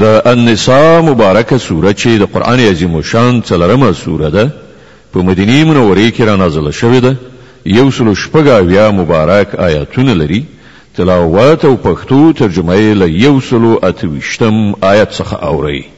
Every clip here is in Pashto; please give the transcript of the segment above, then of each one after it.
د النساء مبارکه سوره چې د قران عظیم شان څلرمه سوره ده په مدینه منوره کې را نازله شوې ده یو سل شپږ اویا مبارک آیاتونه لري تلاوت او پښتو ترجمه یې له یو سل اتویشتم آیت څخه اوري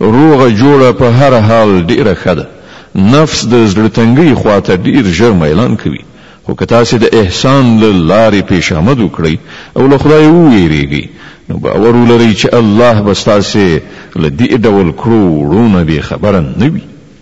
روغه جوړه په هر حال ډېره ښه ده. نفس د زړه تنګۍ خوا ته ډېر ژر میلان کوي، خو که تاسې د احسان له لارې پېشامد وکړئ او له خدایه ووېرېږئ، نو باور ولرئ چې الله به ستاسې له دې ډول کړو وړو نه بې خبره نه وي.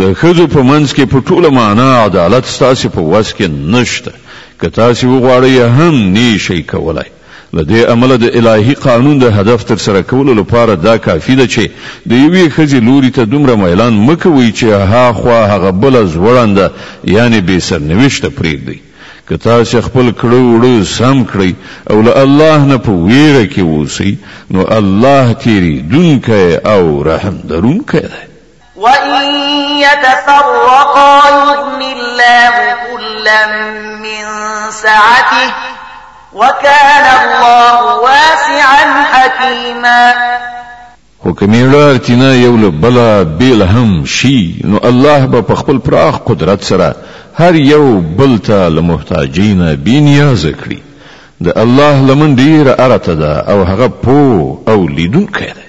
د ښځو په منځ کې په ټوله معنا عدالت ستاسې په وس کې نشته، که تاسې وغواړئ هم نۀ شئ کولای. له دې امله د الهي قانون د هدف تر سره کولو لپاره دا کافي ده چې د یوې ښځې لوري ته دومره میلان مه کوئ چې ها خوا هغه بله ځوړنده یعنې بې سرنوشته پرېږدئ. که تاسې خپل کړه وړه سم کړئ او له الله نه په وېره کې اوسئ نو الله تېرېدونکی او رحم لرونکی دی. وَإِن يَتَفَرَّقَا يُغْنِ اللَّهُ كُلًّا مِّن سَعَتِهِ ۚ وَكَانَ اللَّهُ وَاسِعًا حَكِيمًا. خو که مېړه تينه يو له بله بېل هم شي، نو الله به په خپل پراخ قدرت سره هر يو بل ته له محتاجۍ نه بې نيازه کړي. د الله لمن ډېره ارته ده او هغه پوه او ليدونکی دی.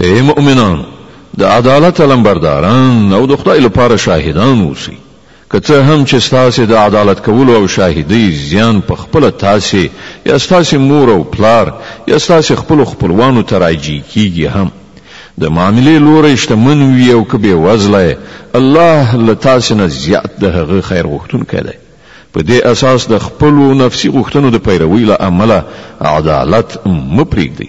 اې مؤمنانو! د عدالت علمبرداران او د خدای لپاره شاهدان اوسئ، که څه هم چې ستاسې د عدالت کولو او شاهدۍ زیان په خپله تاسې یا ستاسې مور او پلار یا ستاسې خپلو خپلوانو ته راجع کېږي هم د معاملې لوری شتمن وي او که بې وزلی، الله له تاسې نه زیات د هغه خیر غوښتونکی دی. په دې اساس د خپلو نفسي غوښتنو د پیروۍ له امله عدالت مه پرېږدئ.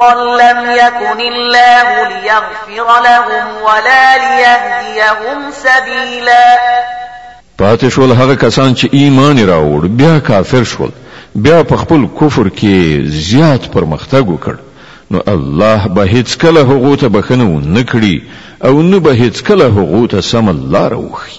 قل لم يكن الله ليغفر لهم ولا ليهديهم سبيلا پاتې شول هغه کسان چې ایمان راوړ بیا کافر شول بیا په خپل کفر کې زیات پرمختګ وکړ نو الله به هیڅ کله هغه ته بخنه نه کړي او نه به هیڅ کله هغه ته سم لار وخی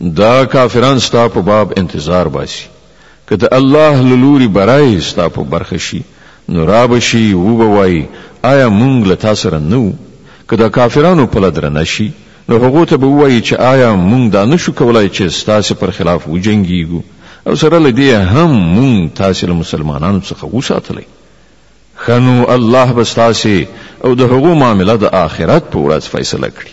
دا کافران ستا په باب انتظار باسي که د الله له لوري برای ستا په برخه شي نو رابه شي وبه وايي آيا مونږ له تا سره نه وو؟ که دا کافرانو پله درنه شي نو هغو ته به ووايي چې آيا مونږ دا نه شو کولای چې ستاسې پر خلاف وجنګيږو او سره له دې هم مونږ تاسې له مسلمانانو څخه وساتلی؟ ښه نو الله به ستاسې او د هغو معامله د آخرت په ورځ فيصله کړي.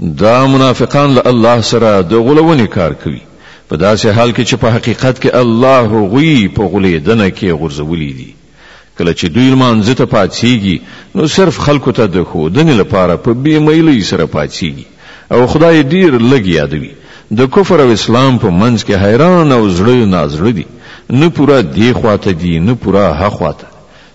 دا منافقان له الله سره د غولونې کار کوي په داسې حال کې چې په حقیقت کې الله هغوی په غولېدنه کې غورځولي دي کله چې دوی لمانځه ته پاڅیږي نو صرف خلکو ته د ښودنې لپاره په بې میلۍ سره پاڅیږي او خدای ډیر لږ یادوي د کفر او اسلام په منځ کې حیران او زړه نازړه دي نه پوره دی خواته دي نه پوره ها خواته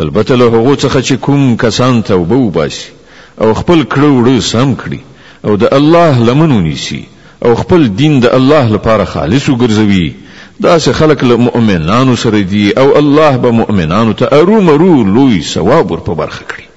البته له هغو څخه چې کوم کسان توبه وباسي او خپل کړه وړه سم کړي او د الله لمن ونيسي او خپل دين د الله لپاره خالص وګرځوي، داسې خلک له مؤمنانو سره دي او الله به مؤمنانو ته ارومرو لوی ثواب ورپه برخه کړي.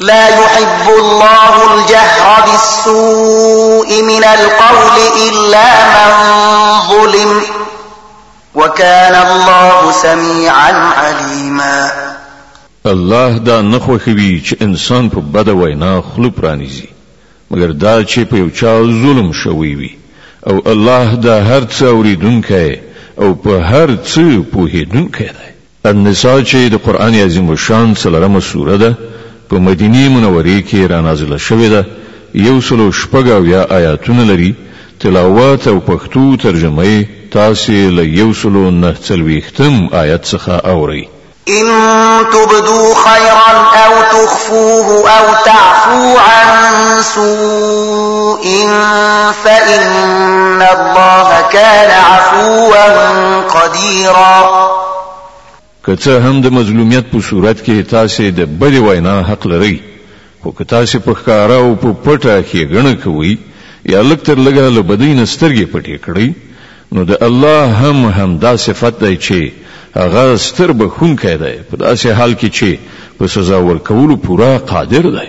لا يحب الله الجهر بالسوء من القول إلا من ظلم وكان الله سميعا عليما الله دا نخوخوي چې انسان په بد وینا خلو پرانیزي مګر دا چې په یو چا ظلم شوی وي او الله دا هر څه اوریدونکی او په هر څه پوهیدونکی دی النساء چي د قرآن عظيم الشان څلورمه سوره ده په مدينې منورې کي رانازله شوې ده يو سل او شپږ اويا آياتونه لري تلاوت او پښتو ترجمه يې تاسي له يو سل او نهه څلوېښتم آيت څخه اورئ. ان تبدو خيرا او تخفوه او تعفو عن سوء فان الله كان عفوا قديرا ظهيرا که څه هم د مظلومیت په صورت کې تاسې د بدې وینا حق لرئ، خو که تاسې په ښکاره او په پټه ښېګڼه کوئ یا لږ تر لږه له بدۍ نه سترګې پټې کړئ، نو د الله هم همدا صفت دی چې هغه ستر بښونکی دی، په داسې حال کې چې په سزا ورکولو پوره قادر دی.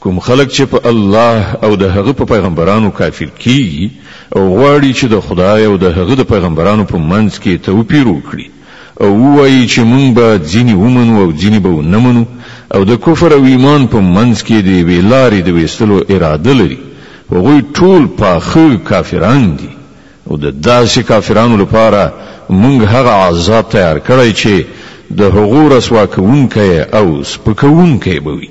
کوم خلک چې په الله او د هغه په پیغمبرانو کافر کیږي او غواړي چې د خدای او د هغه د پیغمبرانو په منځ کې توپیر وکړي او وایي چې مونږ به ځینی ومنو او ځینی به نه منو او د کفر او ایمان په منځ کې د یوې لارې د ویستلو اراده لري هغوی ټول پاخه کافران دي او د داسې کافرانو لپاره مونږ هغه عذاب تیار کړی چې د هغو رسوا کوونکی او سپکوونکی به وي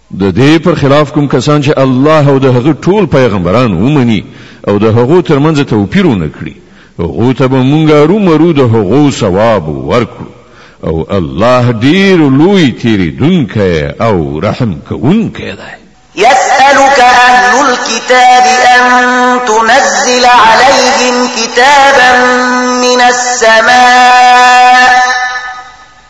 د دې پر خلاف کوم کسان چې الله او د هغه ټول پیغمبران ومني او د هغو ترمنځ توپیر ونه کړي هغو ته به مونږ ارومرو د هغو ثواب ورکړو او الله ډیر لوی تیریدونکی او رحم کوونکی دی يسألك أهل الكتاب أن تنزل عليهم كتابا من السماء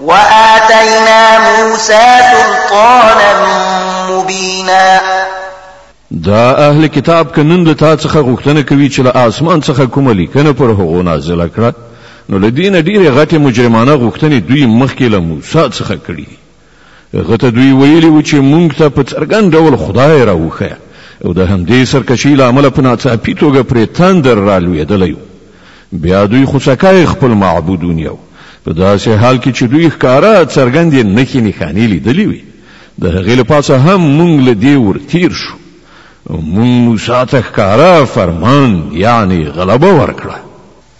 وآتينا موسى سلطانا مبينا دا اهل کتاب که نن له تا څخه غوښتنه کوي چې له آسمان څخه کومه لیکنه پر هغو نازله کړه نو له دې نه ډېرې غټې مجرمانه غوښتنې دوی مخکې له موسی څخه کړي هغه ته دوی ویلي وو چې مونږ ته په څرګند ډول خدای راوښیه او د همدې سرکشۍ له امله په ناڅاپي توګه پرې تندر رالوېدلی و بیا دوی خوسکای خپل معبود ونیو په داسې حال کې چې دوی ښکاره څرګندې نښې نښانې لیدلې وي د هغې له پاسه هم مونږ له دې ورتیر شو مونږ موسی ته ښکاره فرمان یعنی غلبه ورکړه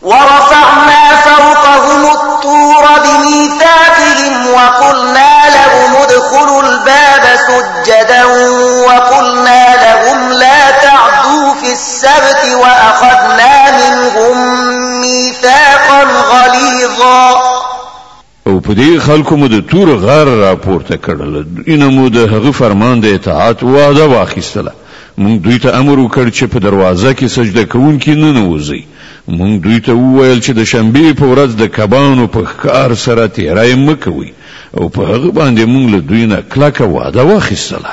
ورفعنا فوقهم الطور بميثاقهم وقلنا لهم ادخلوا الباب سجدا السبت واخذنا منهم ميثاقا غليظا او په دې خلکو مو د تور غر راپورته کړل ان مو د هغه فرمان د اطاعت وعده واخیستله مونږ دوی ته امر وکړ چې په دروازه کې سجده کوونکي نه نوځي مونږ دوی ته وویل چې د شنبې په ورځ د کبانو په ښکار سره تیری مکوي او په هغه باندې مونږ له دوی نه کلکه وعده واخیستله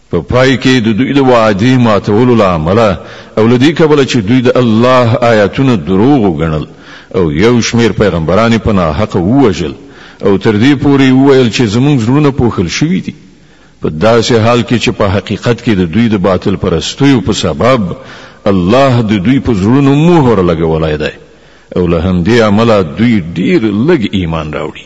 په پای کې د دوی د وعدې ماتولو له امله او له دې کبله چې دوی د الله آیاتونه دروغ وګڼل او یو شمېر پیغمبران یې په ناحقه ووژل او تر دې پورې یې وویل چې زموږ زړونه پوښل شوي دي په داسې حال کې چې په حقیقت کې د دوی د باطل پرستیو په سبب الله د دوی په زړونو مهر لګولی دی او له همدې امله دوی ډیر لږ ایمان راوړي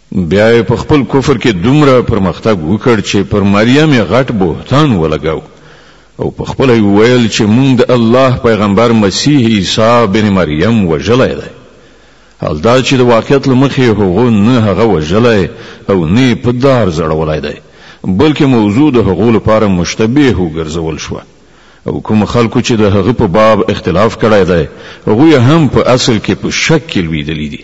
بیا یې په خپل کفر کې دومره پرمختګ وکړ چې پر مریم یې غټ بهتان ولګاو او په خپل یې ویل چې مونږ د الله پیغمبر مسیح عیسی بن مریم وژلی دی حال دا چې د واقعیت لمخې هغه نه هغه وژلی او نه په دار زړولای دی بلکې موضوع د هغو لپاره مشتبه وګرځول شو او کوم خلکو چې د هغه په باب اختلاف کړی دی هغه هم په اصل کې په شک کې لویدلی دي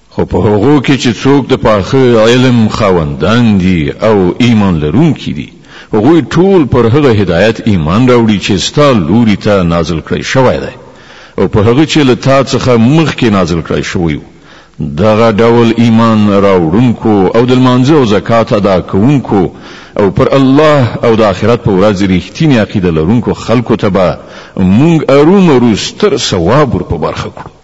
خو په هغو کې چې څوک د پاخه علم خاوندان دي او ایمان لرونکي دي، هغوی ټول پر هغه هدایت ایمان راوړي چې ستا لوري ته نازل کړی شوی دی او په هغه چې له تا څخه مخکې نازل کړی شوی و. دغه ډول ایمان راوړونکو او د لمانځه او زکات ادا کوونکو او پر الله او د آخرت په ورځ رښتینې عقیده لرونکو خلکو ته به مونږ ارومرو ستر ثواب ور په برخه کړو.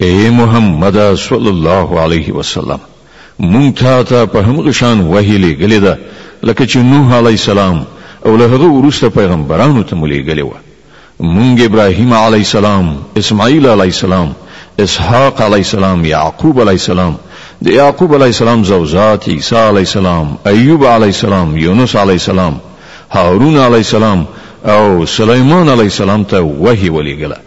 اې محمد صلی الله علیه وسلم مونږ تا ته په همغه شان وحی لېږلې ده لکه چې نوح علیه السلام او له هغه وروسته پیغمبرانو ته مو لېږلې وه مونږ ابراهیم علیه السلام اسماعیل علیه السلام اسحاق علیه السلام یعقوب علیه السلام د یعقوب علیه السلام زوزات عیسی علیه السلام ایوب علیه السلام یونس علیه السلام هارون علیه السلام او سلیمان علیه السلام ته وحی ولېږله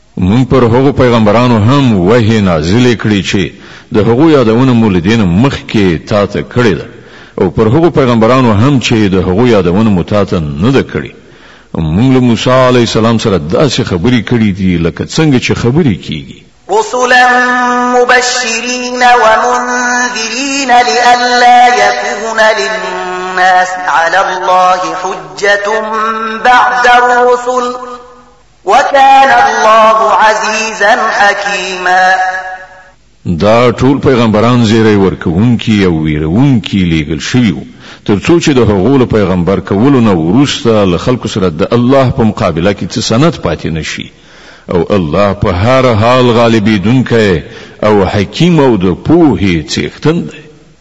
مونږ پر هغو پیغمبرانو هم وحی نازلې کړې چې د هغو یادونه مو له دې نه مخکې تا ته کړې ده او پر هغو پیغمبرانو هم چې د هغو یادونه مو تا ته نه ده کړې مونږ له موسی علیه السلام سره داسې خبرې کړې دي لکه څنګه چې خبرې کیږي رسلا مبشرين ومنذرين لئلا يكون للناس على الله حجة بعد الرسل وكان الله عزيزا حكيما دا ټول پیغمبران زیری ورکوونکي او ویرونکي لیږل شوي وو ترڅو چې د هغو له پیغمبر کولو نه وروسته له خلکو سره د الله په مقابله کې څه سند پاتې نشي او الله په هر حال غالبېدونکی او حکیم او د پوهې څښتن دی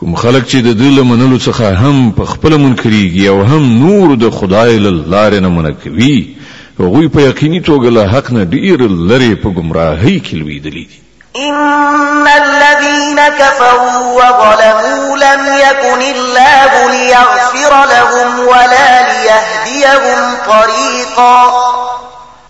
کوم خلک چې د ده له منلو څخه هم په خپله منکرېږي او هم نور د خدای له لارې نه منع کوي، هغوی په یقیني توګه له حق نه ډېر لرې په ګمراهۍ کې لوېدلي دي. ان الذين كفروا وظلموا لم يكن الله ليغفر لهم ولا ليهديهم طريقا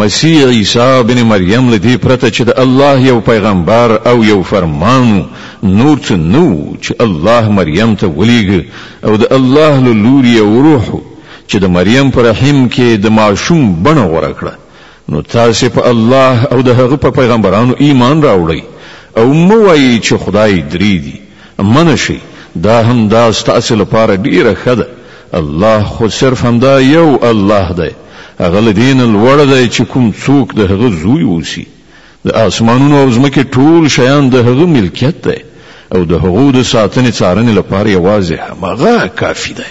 مسیح عیسی بن مریم له دې پرته چې د الله یو پیغمبر او یو فرمان و، نور څه نه و چې الله مریم ته ولېږه او د الله له لوري یو روح و چې د مریم په رحم کې د ماشوم بڼه غوره کړه. نو تاسې په الله او د هغه په پیغمبرانو ایمان راوړئ او مه وایئ چې خدای درې دي، منه شي دا هم دا ستاسې لپاره ډېره ښه ده الله خو صرف همدا يو الله دی هغه له دې نه لوړ دی چې کوم څوک د هغه زوی اوسي د آسمانونو او ځمکې ټول شيان د هغه ملکيت دی او د هغو د ساتنې څارنې لپاره يوازې همغه کافي دی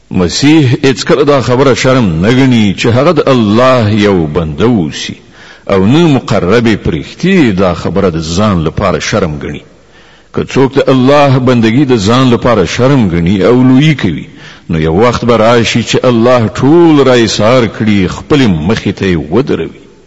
مسیح هیڅکله دا خبره شرم نه ګڼي چې هغه د الله یو بنده اوسي او نه مقرب پرښتي دا خبره د ځان لپاره شرم ګڼي. که څوک د الله بندګي د ځان لپاره شرم ګڼي او لویي کوي نو یو وخت به راشي چې الله ټول را ایسار کړي خپلې مخې ته یې ودروي.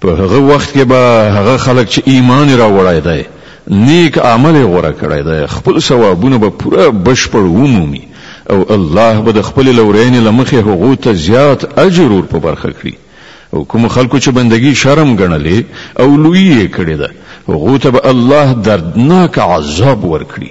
په هغه وخت کې به هغه خلک چې ایمان راوړای دی نیک عمل غوره کړی دی خپل ثوابونه به پوره بشپړ ومومي او الله به د خپل لورین لمخې هغو ته زیات اجر ور په برخه کړي او کوم خلکو چې بندگی شرم ګڼلې او لوی یې کړې ده هغه ته به الله دردناک عذاب ورکړي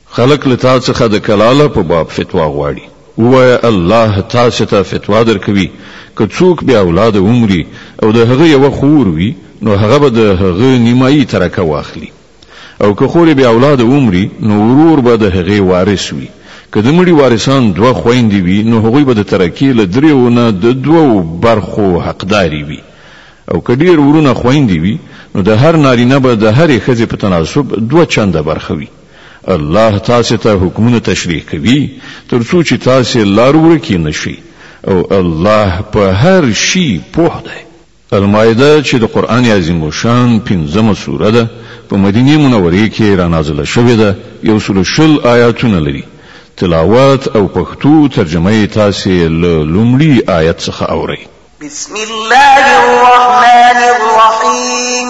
خلک له تا څخه د کلاله په باب فتوا غواړي، ووایه، الله تاسې ته فتوا درکوي، که څوک بې اولاده ومري او د هغه یوه خور وي، نو هغه به د هغه نیمايي ترکه واخلي، او که خور یې بې اولاده ومري، نو ورور به د هغې وارث وي، که د مړي وارثان دوه خویندې وي، نو هغوی به د ترکې له درېو نه د دوو برخو حقدارې وي، او که ډېر ورونه خویندې وي، نو د هر نارینه به د هرې ښځې په تناسب دوه چنده برخه وي. الله تاسو ته حکمونه تشریح کوي ترڅو چې تاسو لار ورکی نشي او الله په هر شي پوه دی المائده چې د قران عظیم شان پنځمه سوره ده په مدینه منوره کې را نازله شوې ده یو سل شل آیاتونه لري تلاوت او پښتو ترجمه یې تاسو له لومړي آیت څخه اورئ بسم الله الرحمن الرحیم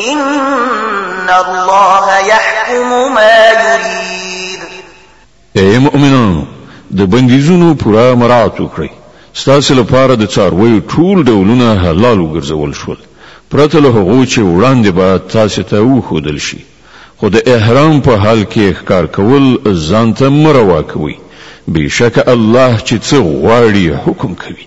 ان الله يحكم ما يريد اے مؤمنانو د بندیزونو پوره مراعات وکړئ ستاسو لپاره د څارویو ټول ډولونه حلال وګرځول شول پرته له هغو چې وړاندې به تاسو ته وښودل شي خو د احرام په حال کې ښکار کول ځان ته مه روا کوئ بېشکه الله چې څه غواړي حکم کوي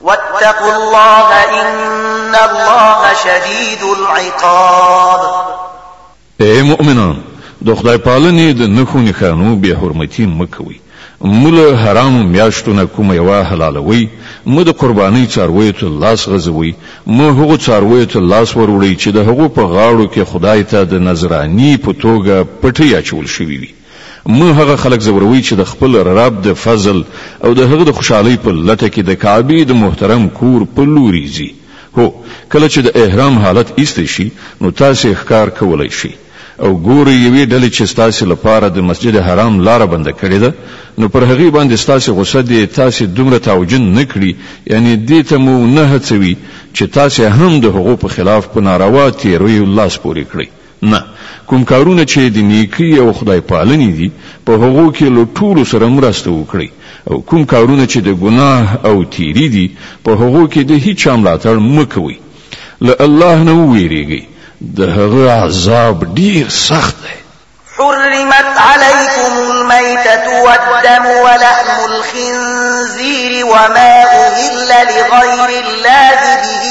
واتقوا الله ان الله شديد العقاب اے مؤمنان د خدای پالنې د نخو نخانو به حرمتي مکوي مله حرام میاشتو نه کوم یو حلالوي مو د قرباني چاروي ته لاس غزوي مو هغه چاروي ته لاس وروړي چې د هغه په غاړو کې خدای ته د نظرانی په توګه پټي اچول شوی وي موږ هغه خلک ځوروی چې د خپل رب د فضل او د هغه د خوشحالۍ په لټه کې د کعبې د محترم کور په لوري ځي. هو! کله چې د احرام حالت ایسته شي نو تاسې ښکار کولی شئ او ګورئ یوې ډلې چې ستاسې لپاره د مسجد حرام لاره بنده کړې ده نو پر هغې باندې ستاسې غصه دې تاسې دومره تاوجن نه کړي یعنې دې ته مو نه هڅوي چې تاسې هم د هغو په خلاف په ناروا تیریو لاس پورې کړئ. نه، کوم کارونه چې د نېکۍ او خدای پالنې دي، په هغو کې له ټولو سره مرسته وکړئ او کوم کارونه چې د ګناه او تېري دي، په هغو کې د هیچا ملاتړ مه کوئ. له الله نه ووېرېږئ، د هغه عذاب ډېر سخت دی. حرمت عليكم الميتة والدم ولحم الخنزير وما أهل لغير الله به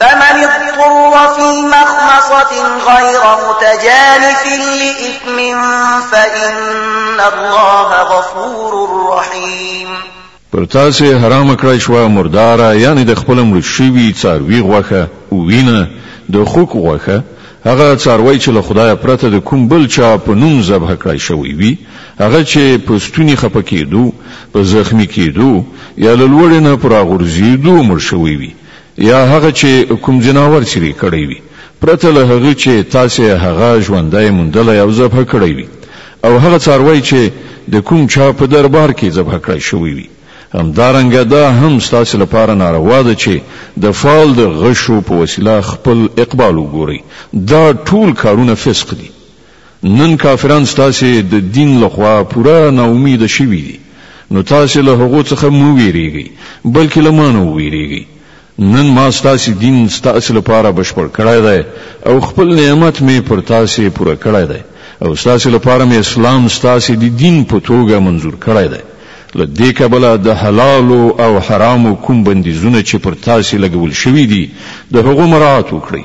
فمن اضطر في مخمصة غير متجانف لإثم فإن الله غفور رحيم پر تاسو حرام کړی شو مرداره یعنی د خپل مړ شوی څاروي غوخه او وینه د خوک غوخه هغه څاروی چې له خدای پرته د کوم بل چا په نوم ذبح کړای شوی وي هغه چې په ستوني خپه کېدو په زخمی کېدو یا له لوړې نه پر اغورځېدو مړ شوی وي يا هغه چې کوم ځناور چې ري کړی وي پرته له هغه چې تاسې هغه ژوندی موندلی او ذبح کړی وي او هغه څاروی چې د کوم چا په دربار کې ذبح کړی شوی وي همدارنګه دا هم ستاسې لپاره ناروا ده چې د فال د غشو په وسیله خپل اقبال وګورئ دا ټول کارونه فسق دي نن کافران ستاسې د دین له خوا پوره ناامیده شوي دي، نو تاسې له هغو څخه مه وېرېږئ، بلکې له ما نه ووېرېږئ. نن ما ستاسې دین ستاسې لپاره بشپړ کړی دی او خپل نعمت مې پر تاسې پوره کړی دی او ستاسې لپاره مې اسلام ستاسې د دین په توګه منظور کړی دی. له دې کبله د حلالو او حرامو کوم بندیزونه چې پر تاسې لګول شوي دي، د هغو مراعات وکړئ.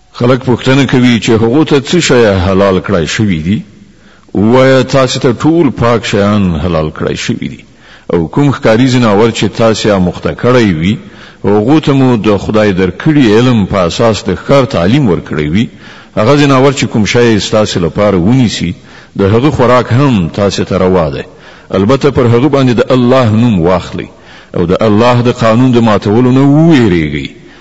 خلک پوښتنه کوي چې هغو ته څه شی حلال کړای شوي دي؟ ووایه تاسې ته ټول پاک شیان حلال کړای شوي دي او کوم ښکاري ځناور چې تاسې اموخته کړی وي هغو ته مو د خدای درکړي علم په اساس د ښکار تعلیم ورکړی وي هغه ځناور چې کوم شی ستاسې لپاره ونیسي د هغه خوراک هم تاسې ته روا دی البته پر هغه باندې د الله نوم واخلئ او د الله د قانون د ماتولو نه وویریږئ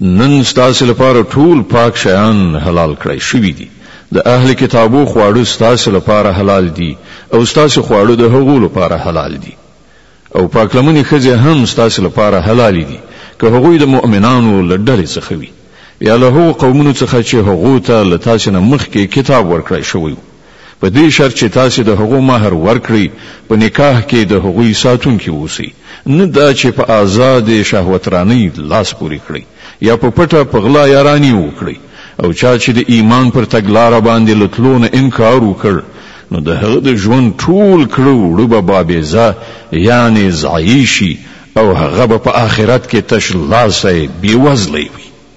نن ستاسې لپاره ټول پاک شیان حلال کړی شوي دي، د اهل کتابو خواړه ستاسې لپاره حلال دي او ستاسې خواړه د هغو لپاره حلال دي. او پاکلمنې ښځې هم ستاسې لپاره حلالې دي که هغوی د مؤمنانو له ډلې څخه وي یا له هغو قومونو څخه چې هغو ته له تاسې نه مخکې کتاب ورکړی شوی وو. په دې شرط چې تاسې د هغو مهر ورکړئ، په نکاح کې د هغوی ساتونکي اوسئ، نه دا چې په آزادې شهوترانۍ لاس پورې کړئ، یا په پټه په غلا یارانې وکړئ، او چا چې د ایمان پر تګلاره باندې له تلو نه انکار وکړ، نو د هغه د ژوند ټول کړه وړه به بابېزه، یعنې ضایع، شي او هغه به په آخرت کې تش لاسی، بې وزلی، وي.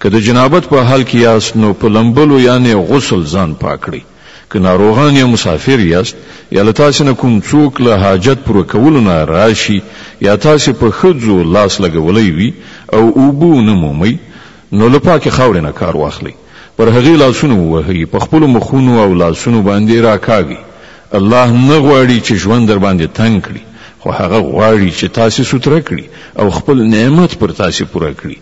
که د جنابت په حال کې یاست نو په لمبلو یعنې غسل ځان پاک کړئ. که ناروغان یا مسافر یاست یا له تاسې نه کوم څوک له حاجت پوره کولو نه راشي یا تاسې په ښځو لاس لګولی وي او اوبه ونه مومئ نو له پاکې خاورې نه کار واخلئ. پر هغې لاسونه ووهئ، په خپلو مخونو او لاسونو باندې راکاږئ. الله نه غواړي چې ژوند درباندې تنګ کړي، خو هغه غواړي چې تاسې سوتره کړي او خپل نعمت پر تاسې پوره کړي.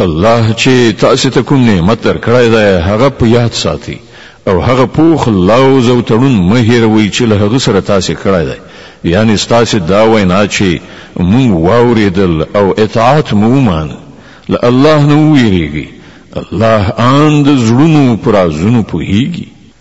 الله چې تاسو ته کوم نعمت درکړی دی هغه په یاد ساتي او هغه پوخ لوز او تړون مه هیروئ چې له هغه سره تاسو کړی دی یعنی ستاسو دا وینا چې مونږ واوریدل او اطاعت مو ومانه له الله نه ویریږي الله آن د زړونو پر ازونو پوهیږي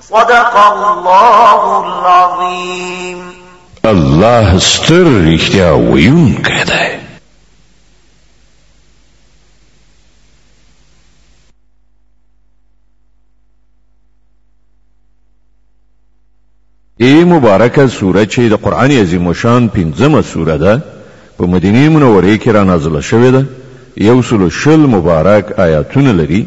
صدق الله العظيم الله ستر رښتیا ویونکی دی ای مبارکه سوره چې د قران عظیم شان پنځمه سوره ده په مدینه منوره کې را نازله شوې ده یو سل شل مبارک آیاتونه لري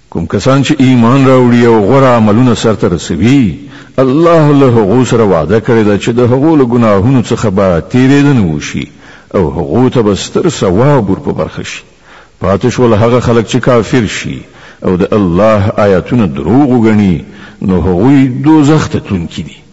کوم کسان چې ایمان راوړي او غوره عملونه سرته رسوي، الله له هغو سره وعده کړې ده چې د هغو له ګناهونو څخه به تېرېدنه وشي او هغو ته به ستر ثواب ور په برخه شي. پاتې شول هغه خلک چې کافر شي او د الله آیاتونه دروغ وګڼي، نو هغوی دوزخ ته تلونکي دي.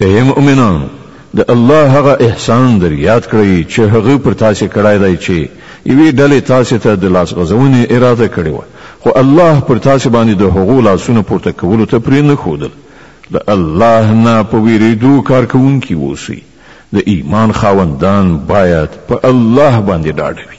اې مؤمنانو! د الله هغه احسان در یاد کړئ چې هغه پر تاسې کړی دی چې یوې ډلې تاسې ته د لاس غځونې اراده کړې وه، خو الله پر تاسې باندې د هغو لاسونه پورته کولو ته پرې نه ښودل. له الله نه په وېرېدو کار کوونکي اوسئ. د ایمان خاوندان باید په الله باندې ډاډه وي.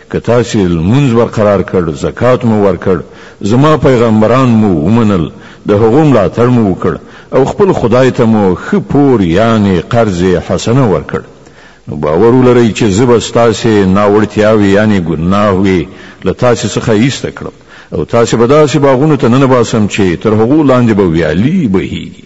که تاسې لمونځ برقرار کړ، زکات مو ورکړ، زما پیغمبران مو ومنل، د هغو ملاتړ مو وکړ او خپل خدای ته مو ښه پور یانې قرض حسنه ورکړ، نو باور ولرئ چې زه به ستاسې ناوړتیاوې یانې ګناهوې له تاسې څخه ایسته کړم او تاسې به داسې باغونو ته ننباسم چې تر هغو لاندې به ویالي بهیږي.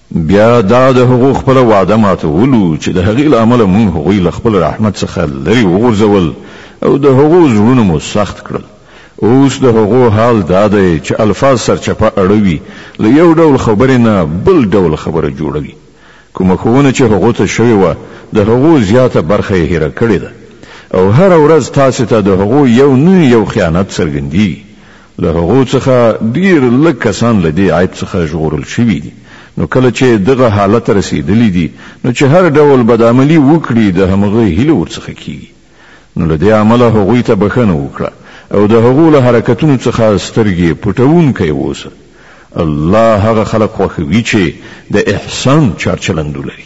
بیا دا د هغو خپله وعده ماتولو چې د هغې له امله مونږ هغوی له خپل رحمت څخه لرې وغورځول او د هغو زړونه مو سخت کړل. اوس د هغو حال دا دی چې الفاظ سرچپه اړوي، له یو ډول خبرې نه بل ډول خبره جوړوي. کومه ښوونه چې هغو ته شوې وه، د هغو زیاته برخه یې هېره کړې ده. او هره ورځ تاسې ته د هغو یو نه یو خیانت څرګندېږي. له هغو څخه ډېر لږ کسان له دې عیب څخه ژغورل شوي دي، نو کله چې دغه حالت ته رسېدلي دي، نو چې هر ډول بدعملي وکړي، د همغه هیله ورڅخه کېږي. نو له دې امله هغوی ته بښنه وکړه او د هغو له حرکتونو څخه سترګې پټوونکی اوسه. الله هغه خلک خوښوي چې د احسان چارچلند ولري.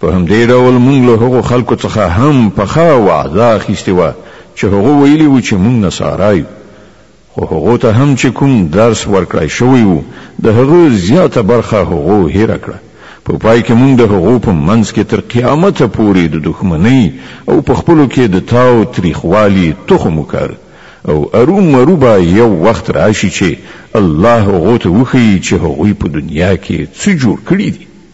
په همدې ډول مونږ له هغو خلکو څخه هم پخه وعده اخیستې وه چې هغو ویلي وو چې مونږ نصارا یو، خو هغو ته هم چې کوم درس ورکړای شوی وو د هغه زیاته برخه هغو هېره کړه، په پای کې مونږ د هغو په منځ کې تر قیامته پورې د دښمنۍ او په خپلو کې د تاو تریخوالي تخم وکر او ارو مرو به یو وخت راشي چې الله هغو ته وښيي چې هغوی په دنیا کې څه جوړ کړي دي.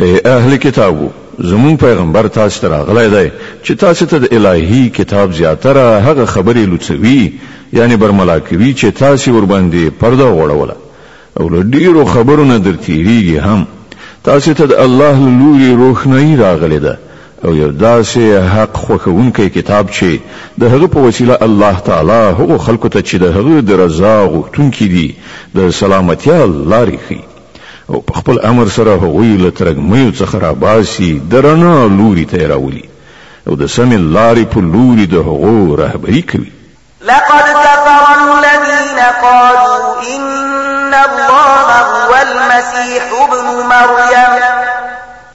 ای اهل کتابو! زموږ پیغمبر تاسې ته راغلی دی چې تاسې ته د الهي کتاب زیاتره هغه خبرې لوڅوي، یعنې برملا کوي، چې تاسې ورباندې پرده غوړوله او له ډېرو خبرو نه در تېرېږي هم. تاسې ته د الله له لوري روښنايي راغلې ده او یو داسې حق خوښوونکی کتاب چې د هغه په وسیله الله تعالی هغو خلکو ته چې د هغه د رضا غوښتونکي دي د سلامتیا لارې ښيي. او په خپل امر سره هغوی له ترږمیو څخه راباسي، د رڼا لوري ته یې راولي او د سمې لارې په لوري د هغو رهبري کوي. لقد كفر الذين قالوا إن الله هو المسيح ابن مريم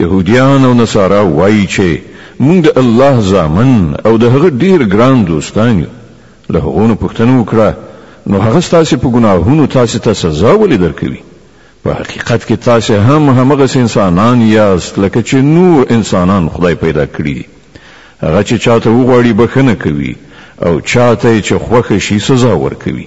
یهودیان او نصارا وایي چې موږ د الله زامن او د هغه ډیر ګران دوستان یو، له هغو نه پوښتنه وکړه، نو هغه ستاسې په ګناهونو تاسې ته سزا ولې درکوي؟ په حقیقت کې تاسې هم همغسې انسانان یاست لکه چې نور انسانان خدای پیدا کړي دي، هغه چې چاته وغواړي بښنه کوي او چاته یې چې خوښه شي سزا ورکوي.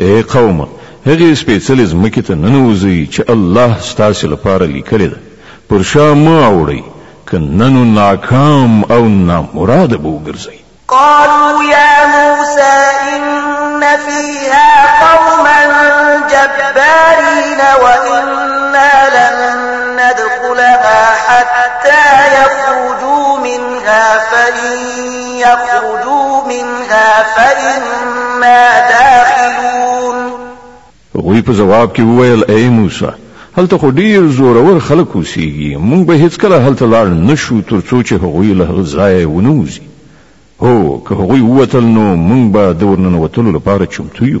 اې قومه! هغې سپېڅلې ځمکې ته ننوځئ چې الله ستاسې لپاره لیکلې ده، پر شا مه اوړئ، که نه نو ناکام او نامراده به وګرځئ. قالوا يا موسى إن فيها قوما جبارين وإنا لن ندخلها حتى يخرجوا منها فإن يخرجوا منها فإما داخلون غوی په جواب کې وویل اے موسی هلته خو ډیر زورور خلک اوسېږي مونږ به هیڅ کله هلته لاړ نشو ترڅو چې هغوی له هغه ځایه ونوځي هو که هغوی ووتل نو مونږ به د ورننوتلو لپاره چمتو یو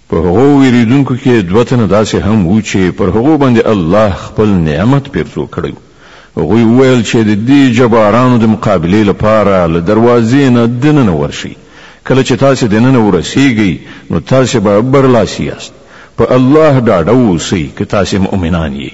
په هغو وېرېدونکو کې دوه تنه داسې هم وو چې پر هغو باندې الله خپل نعمت پېرزو کړی و. هغوی وویل چې د دې جبارانو د مقابلې لپاره له دروازې نه دننه ورشئ. کله چې تاسې دننه ورسېږئ، نو تاسې به برلاسي یاست. په الله ډاډه اوسئ که تاسې مؤمنان یئ.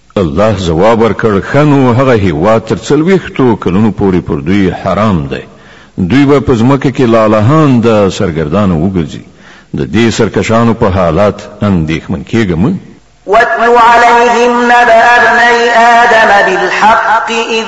الله ځواب ورکړ، ښه نو هغه هیواد تر څلوېښتو کلونو پورې پر دوی حرام دی، دوی به په ځمکه کې لالهانده سرګردانه وګرځي، د دې سرکشانو په حالت اندېښمن کېږه مه. واتل عليهم نبأ ابني آدم بالحق اذ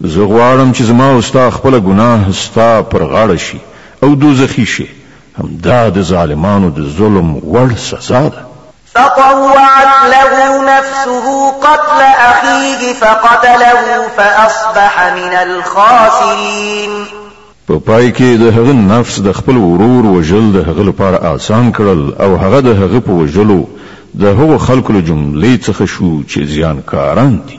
زه غواړم چې زما او ستا خپله ګناه ستا پر غاړه شي او دوزخي شې همدا د ظالمانو د ظلم وړ سزا ده فطوعت له نفسه قتل أخيه فقتله فأصبح من الخاسرين په پای کې د هغه نفس د خپل ورور وژل د هغه لپاره آسان کړل او هغه د هغه په وژلو د هغو خلکو له جملې څخه شو چې زیانکاران دي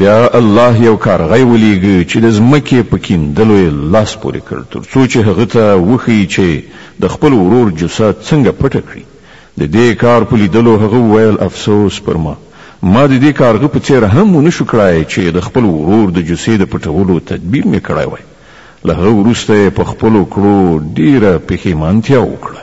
بیا الله یو کارغی ولیږه چې د ځمکې په کیندلو یې لاس پورې کړ تر څو چې هغه ته وښیي چې د خپل ورور جثه څنګه پټه کړي د دې کار په لیدلو هغه وویل افسوس پر ما ما د دې کارغه په څیر هم ونه شو کړای چې د خپل ورور د جثې د پټولو تدبیر مې کړای وای له هغه وروسته یې په خپلو کړو ډیره پښیمانتیا وکړه.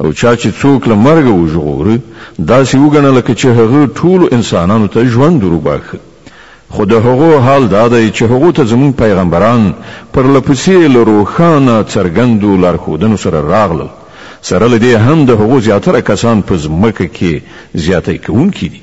او چا چې څوک له مرګه وژغوري داسې وګڼه لکه چې هغه ټولو انسانانو ته ژوند وروباښه خو د هغو حال دا دی چې هغو ته زموږ پیغمبران پر لپسې له روښانه څرګندو لارښودنو سره راغلل سره له دې هم د هغو زیاتره کسان په ځمکه کې زیاتی کوونکي دي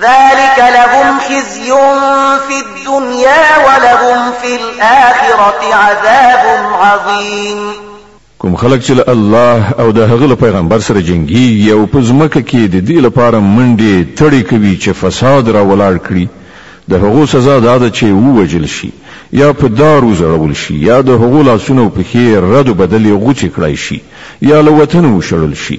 ذلك لهم خزي في الدنيا ولهم في الآخرة عذاب عظيم کوم خلک چې له الله او د هغه له پیغمبر سره جنگي او په ځمکه کې د دې لپاره منډې تړې کوي چې فساد را ولاړ کړي د هغو سزا دا ده چې ووجل شي یا په دار وزړول شي یا د هغو لاسونه او پښې رد بدلې غوچې کړای شي یا له وطن وشړل شي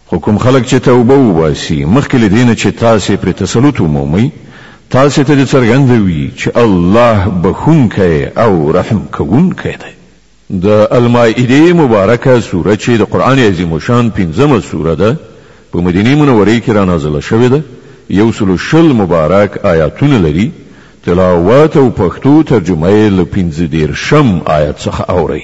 خو کوم خلک چې توبه وباسي مخکې له دې نه چې تاسې پرې تسلط ومومئ، تاسې ته دې څرګنده وي چې الله بښونکی او رحم کوونکی دی. د المائده مبارکه سوره چې د قرآن عظیم الشان پنځمه سوره ده، په مدینه منورې کې رانازله شوې ده، یو سل او شل مبارک آیاتونه لري، تلاوت او پښتو ترجمه یې له پنځه دېرشم آیت څخه اورئ.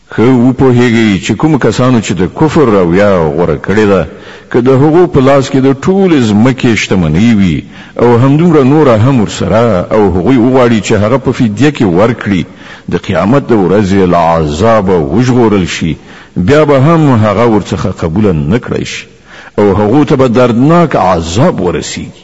ښه وپوهیږی چی کومو کسانو چی د کفر رویه غوره کړی ده که د هغو په لاس کی د ټولې ځمکې شتمنۍ وی او همدومره نوره هم ورسره او هغوی وغواړی چی هغه په فدیه کی ورکړی د قیامت د ورځې له عذابه وژغورل شی بیا به هم هغه ورڅخه قبوله نه کړای شی او هغو ته به دردناک عذاب ورسیږی.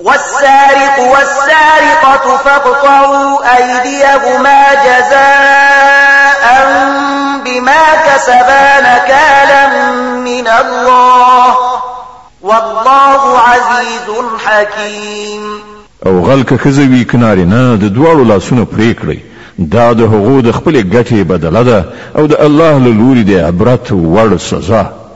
والسارق والسارقة فاقطعوا أيديهما جزاء بما كسبا نكالا من الله والله عزيز حكيم او غل که ښځه وي که نارینه د دواړو لاسونه پرې کړئ دا د هغو د خپلې ګټې بدله ده او د الله له لوري د عبرت وړ سزا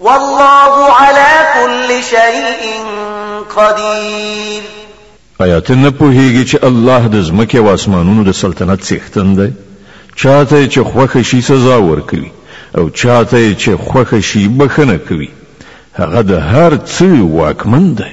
والله علی کل شیء قدیر ایا ته نه پوهیږي چې الله د ځمکې او اسمانونو د سلطنت څښتن دی چاته چې خوښه شي سزا ورکوي او چاته چې خوښه شي بخنه کوي هغه د هر څه واکمن دی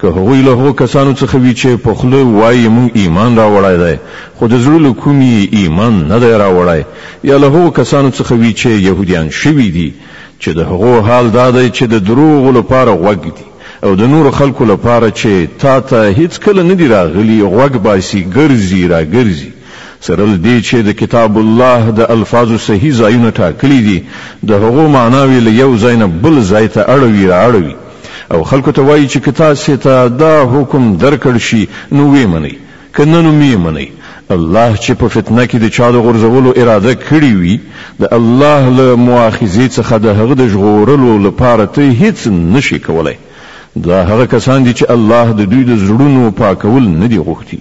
که هغوی له هغو کسانو څخه وي چې په خوله وايي موږ ایمان راوړی دی خو د زړه له کومي یې ایمان نه دی راوړی، یا له هغو کسانو څخه وي چې یهودیان شوي دي، چې د هغو حال دا دی چې د دروغو لپاره غوږ دي او د نورو خلکو لپاره چې تا ته هیڅکله نه دي راغلي غوږ باسي ګرځي راګرځي سره له دې چې د کتاب الله د الفاظو صحیح ځایونه ټاکلي دي د هغو معناوې له یو ځای نه بل ځای ته اړوي را اړوي. او خلکو ته وایي چې که تاسې ته دا حکم درکړ شي نو ویې منئ که نه نو مې منئ الله چې په فتنه کې د چا د غورځولو اراده کړې وي د الله له مواخذې څخه د هغه د ژغورلو لپاره ته هیڅ نشي کولای دا هغه کسان دي چې الله د دوی د زړونو پاکول نه دي غوښتي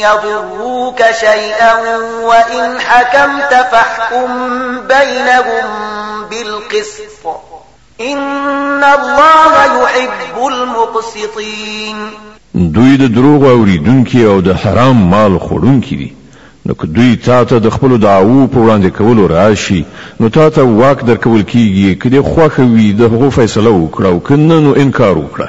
يضروك شيئا وإن حكمت فاحكم بينهم بالقسط إن الله يحب المقسطين دوی د دروغ اوریدونکي او د حرام مال خوړونکي دي نو که دوی تا ته د خپل دعوو په وړاندې کولو راشي نو تا ته واک درکول کیږي که دې خوښه وي د هغو فیصله وکړه او که نه نو انکار وکړه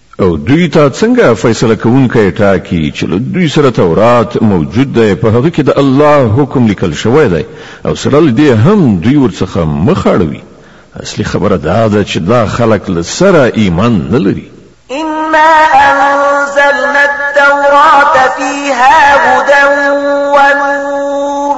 او دوی ته څنګه فیصله کوونکی ټاکي چې له دوی سره تورات موجود دی په هغه کې د الله حکم لیکل شوی دی او سره له دې هم دوی ورڅخه مخ اړوي اصلي خبره دا ده چې دا خلک له سره ایمان نه لري إنا أنزلنا التوراة فيها هدى ونور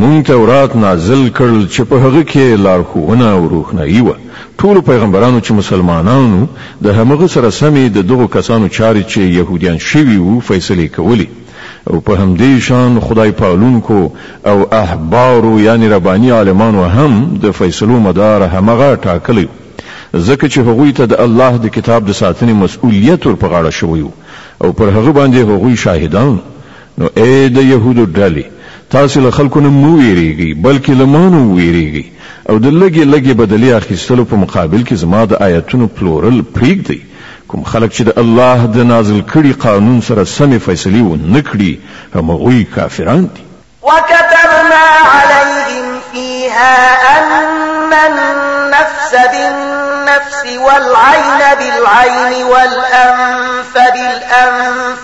مونږ تورات نازل کړ چې په هغه کې لارښوونه او روښنايي وه، ټولو پیغمبرانو چې مسلمانان وو د همغه سره سم یې د دغو کسانو چارې چې یهودیان شوي وو فیصلې کولې او په همدې شان خدای پالونکو او احبارو یعنې رباني عالمانو هم د فیصلو مدار همغه ټاکلی وو ځکه چې هغوی ته د الله د کتاب د ساتنې مسؤلیت ور په غاړه شوی وو او پر هغه باندې هغوی شاهدان نو ای د یهودو ډلې! تاسې له خلکو نه مه وېرېږئ، بلکې له ما نه ووېرېږئ او د لږې لږې بدلې اخیستلو په مقابل کې زما د آیتونو پلورل پرېږدئ. کوم خلک چې د الله د نازل کړي قانون سره سمې فیصلې و نه کړي، همغوی کافران دي. وكتبنا عليهم فيها أن النفس بالنفس والعين بالعين والأنف بالأنف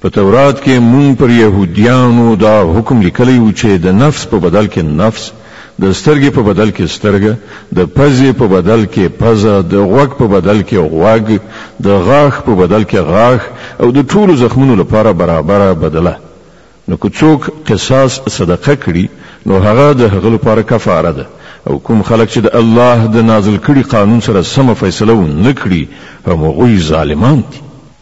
په تورات کې مونږ پر یهودیانو دا حکم لیکلی وو چې د نفس په بدل کې نفس، د سترګې په بدل کې سترګه، د پزې په بدل کې پزه، د غوږ په بدل کې غوږ، د غاښ په بدل کې غاښ او د ټولو زخمونو لپاره برابره بدله. نو که څوک قصاص، صدقه، کړي نو هغه د هغه لپاره کفاره ده او کوم خلک چې د الله د نازل کړي قانون سره سمه فیصله و نه کړي همغوی ظالمان دي.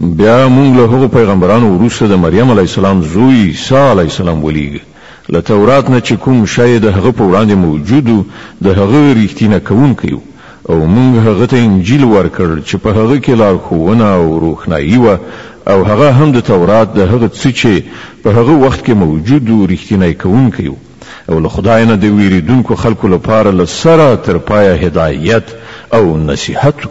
بیا مونږ له هغو پیغمبرانو وروسته د مریم علیه السلام زوی عیسی علیه السلام ولیږه له تورات نه چې کوم شی د هغه په وړاندې موجود و د هغه ریښتینه کوونکی و او مونږ هغه ته انجیل ورکړ چې په هغه کې لارښوونه او روښنایي وه او هغه هم د تورات د هغه څه چې په هغه وخت کې موجود و ریښتینی کوونکی و او له خدای نه د ویریدونکو خلکو لپاره له سره تر پایه هدایت او نصیحت و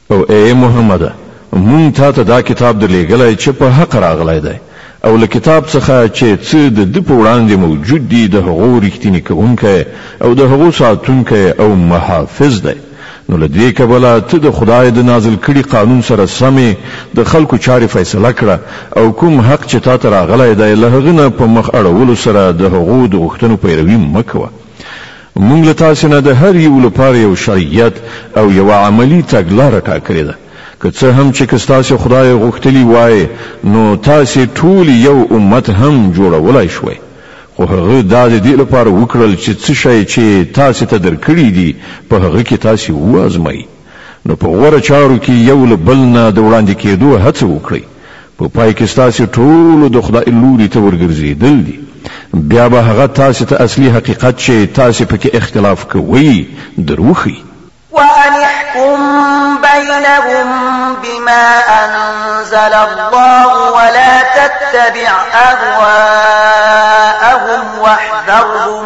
او اې محمده! مونږ تا ته دا کتاب در لېږلی چه په حق راغلی دی، او له کتاب څخه چه څه د ده په وړاندې موجود دي د هغو رښتیني کوونکی او د هغو ساتونکی او محافظ دی، نو له دې کبله ته د خدای د نازل کړي قانون سره سمې د خلکو چارې فیصله کړه او کوم حق چه تا ته راغلی دی له هغه نه په مخ اړولو سره د هغو د غوښتنو پیروي مه کوه. موږ له تاسې نه د هر یو لپاره یو شرعیت او یوه عملي تګلاره ټاکلې ده، که څه هم چې که ستاسې خدای غوښتلي وای نو تاسې ټول یو امت هم جوړولای شوای، خو هغه دا د دې لپاره وکړل چې څه شی چې تاسې ته درکړي دي په هغه کې تاسې وازمایي. نو په غوره چارو کې یو له بل نه د وړاندې کېدو هڅه وکړئ په پای کې ستاسو ټول د خدای لوري ته ورګرځېدل دي بیا به هغه تاسو ته اصلي حقیقت چې تاسو پکې اختلاف کوئ دروخی وأن احكم بينهم بما أنزل الله ولا تتبع أهواءهم واحذرهم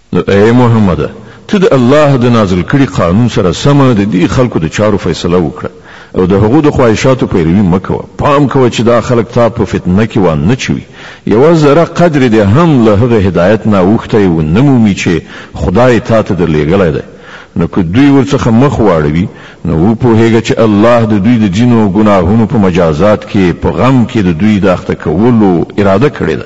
نو ای محمده! ته د الله د نازل کړي قانون سره سمه د دې خلکو د چارو فیصله وکړه او د هغو د خواهشاتو پیروي مه کوه، پام کوه چې دا خلک تا په فتنه کې وا نه چوي، یوه ذره قدر دې هم له هغه هدایت نه اوښتی و نه مومي چې خدای تا ته در لېږلی دی، نو که دوی ورڅخه مخ واړوي نو وپوهېږه چې الله د دوی د ځینو ګناهونو په مجازات کې په غم کې د دوی د اخته کولو اراده کړې ده.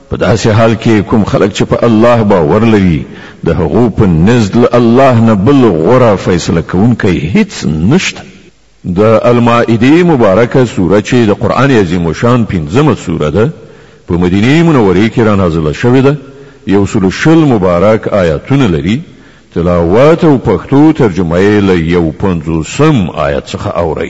په داسې حال کې کوم خلک چې په الله باور لري د هغو په نزد له الله نه بل غوره فیصله کوونکی هیڅ نشته د المائده مبارکه سوره چې د قرآن عظیم شان پنځمه سوره ده په مدینه منوره کې را نازله شوې ده یو سل شل مبارک آیاتونه لري تلاوت او پښتو ترجمه یې له یو پنځوسم آیت څخه اورئ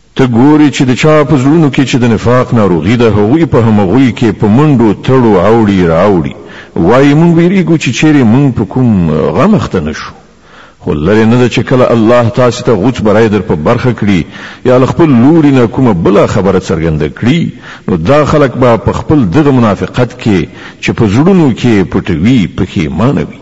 ته ګورې چې د چا په زړونو کې چې د نفاق ناروغي ده هغوی په همغوی کې په منډو تړو اوړي رااوړي وايي مونږ ويريږو چې چيرې مونږ په کوم غم اخته نه شو خو لرې نه ده چې کله الله تاسې ته غوڅ برای در په برخه کړي يا له خپل لوري نه کومه بله خبره څرګنده کړي نو دا خلک به په خپل دغه منافقت کې چې په زړونو کې پټوي پښيمانه وي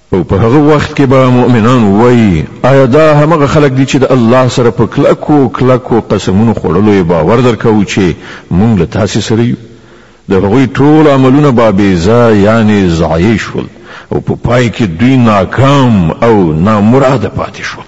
او په هغه وخت کې به مؤمنان وایي آیا دا همغه خلک دي چې د الله سره په کلکو کلکو قسمونو خوړلو یې باور درکاوه چې مونږ له تاسې سره یو د هغوی ټول عملونه بابیزه یعنی ضایع شول او په پای کې دوی ناکام او نامراده پاتې شول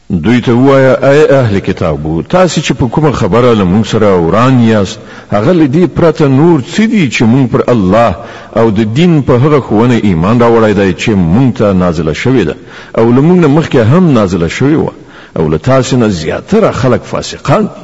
دوی ته ووایه، ای اهل کتابو! تاسې چې په کومه خبره له موږ سره وران یاست، هغه له دې پرته نور څه دي چې موږ پر الله او د دین په هغه ښوونه ایمان راوړی دی چې موږ ته نازله شوې ده او له موږ نه مخکې هم نازله شوې وه او له تاسې نه زیاتره خلک فاسقان دي.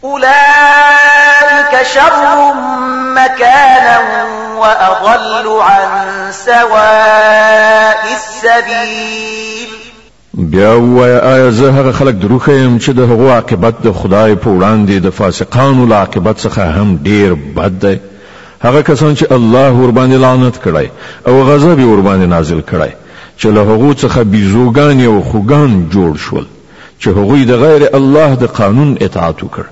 اولئک شر مکانا واضل عن سواء السبیل بیا وایا آیا زه هغه خلک دروخه يم چې د هغو عاقبت د خدای په وړاندې د فاسقانو له عاقبت څخه هم ډیر بد دی هغه کسان چې الله ور باندې لعنت کړی او غضب ور باندې نازل کړی چې له هغو څخه بیزوګان او خوګان جوړ شول چې هغوی د غیر الله د قانون اطاعت وکړ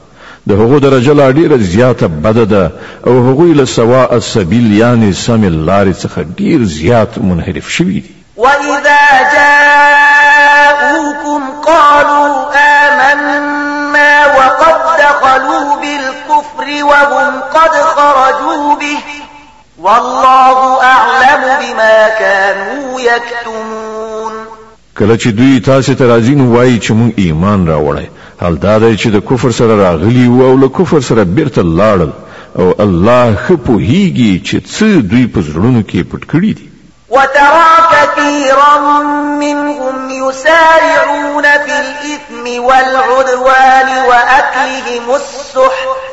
د هغو درجه لا ډیره زیاته بده ده او هغوی له سواء السبیل یعنی سم لارې څخه ډیر زیات منحرف شوي دي وَإِذَا جَاءُوكُمْ قَالُوا آمَنَّا وَقَدْ دَخَلُوا بِالْكُفْرِ وَهُمْ قَدْ خَرَجُوا بِهِ وَاللَّهُ أَعْلَمُ بِمَا كَانُوا يَكْتُمُونَ کله چې دوی تاسې ته راځي نو وايي چې موږ ایمان راوړی، حال دا دی چې د کفر سره راغلي وو او له کفر سره بېرته لاړل، او الله ښه پوهېږي چې څه دوی په زړونو کې پټ کړي دي. وترا كثيرا منهم يسارعون في الاثم والعدوان واكلهم السحت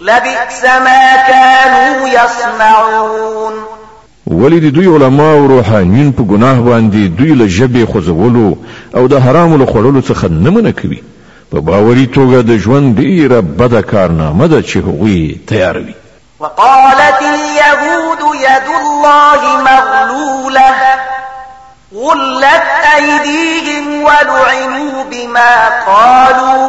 لبئس ما كانوا يصنعون ولې د دوی علما او روحانیون په ګناه باندې دوی له ژبې خوځولو او د حرامو له خوړلو څخه نه منع کوي په باوري توګه د ژوند ډیره بده کارنامه ده چې هغوی تیاروي وقالت اليهود يد الله مغلوله غلت ايديهم ولعنوا بما قالوا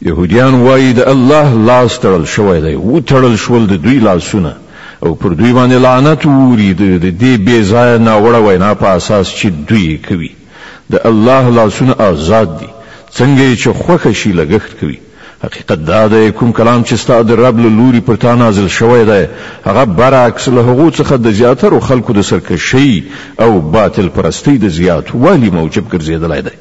یهودیان وایي د الله لاس تړل شوی دی، وتړل شول د دوی لاسونه او پر دوی باندې لعنت ووري د دې بې ځایه ناوړه وینا په اساس چې دوی یې کوي. د الله لاسونه ازاد دي، څنګه یې چې خوښه شي لګښت کوي. حقیقت دا دی کوم کلام چې ستا د رب له لوري پر تا نازل شوی دی، هغه برعکس له هغو څخه د زیاترو خلکو د سرکشۍ او باطل پرستۍ د زیاتوالي موجب ګرځېدلی دی.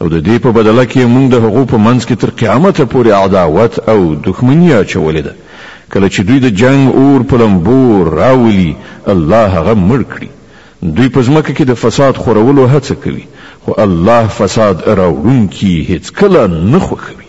او د دې په بدله کې موږ د هغو په منځ کې تر قیامته پورې عداوت او دښمني اچولې ده کله چې دوی د جنګ اور په لمبو راولي الله هغه مړ کړي دوی په ځمکه کې د فساد خورولو هڅه کوي خو الله فساد راوړونکي هیڅکله نه خوښوي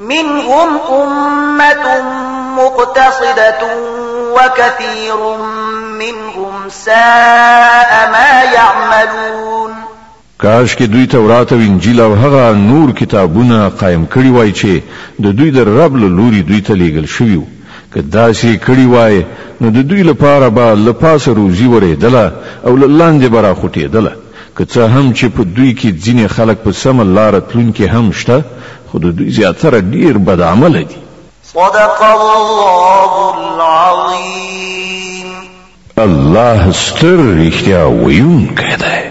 منهم امة مقتصدة وكثير منهم ساء ما يعملون کاش کې دوی تورات او انجیل او هغه نور کتابونه قائم کړی وای چې د دوی د رب له لوري دوی ته لیږل شوی وو که داسې کړی وای نو د دوی لپاره به له پاسه روزي ورېدله او له لاندې به راخوټېدله که څه هم چې په دوی کې ځینې خلک په سمه لاره تلونکي هم شته خو د دوی زیاتره ډیر بد عمله دي. صدق الله العظیم. الله ستر رښتیا ویونکی دی.